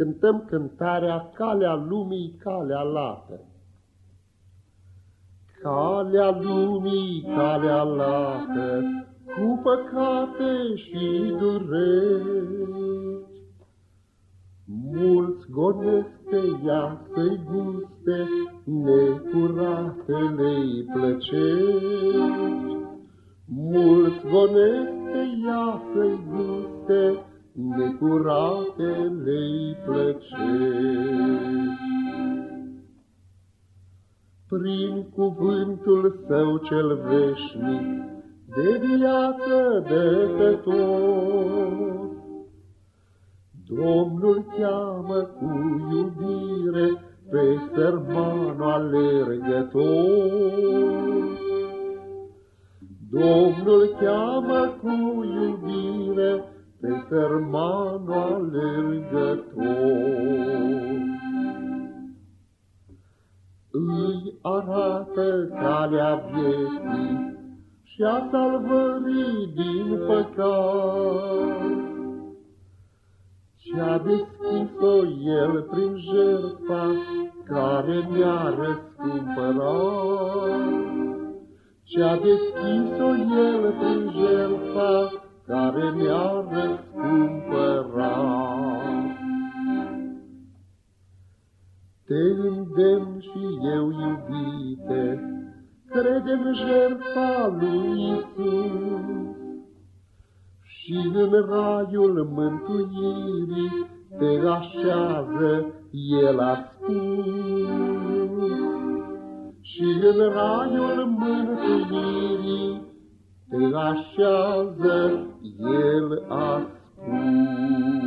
cântăm cântarea Calea lumii, calea lată. Calea lumii, calea lată, cu păcate și dureri. Mulți gonesc pe ea să-i guste necuratele-i plăceri. Mulți gonesc pe ea să-i guste necuratele-i plăceri. Prin cuvântul său cel veșnic, de viață de pe tot, Domnul cheamă cu iubire pe sărmanul alergător. Domnul cheamă cu iubire pe sărmanul alergător. Îi arată calea vieții și a salvării din păcat. Și-a deschis-o El prin jertfa care ne-a răscumpărat. Și-a deschis-o El prin jertfa care ne-a răscumpărat. Te îndemn și eu, iubite, crede în jertfa lui Iisus. Și în raiul mântuirii te așează, El a spus. Și în raiul mântuirii te așează, El a spus.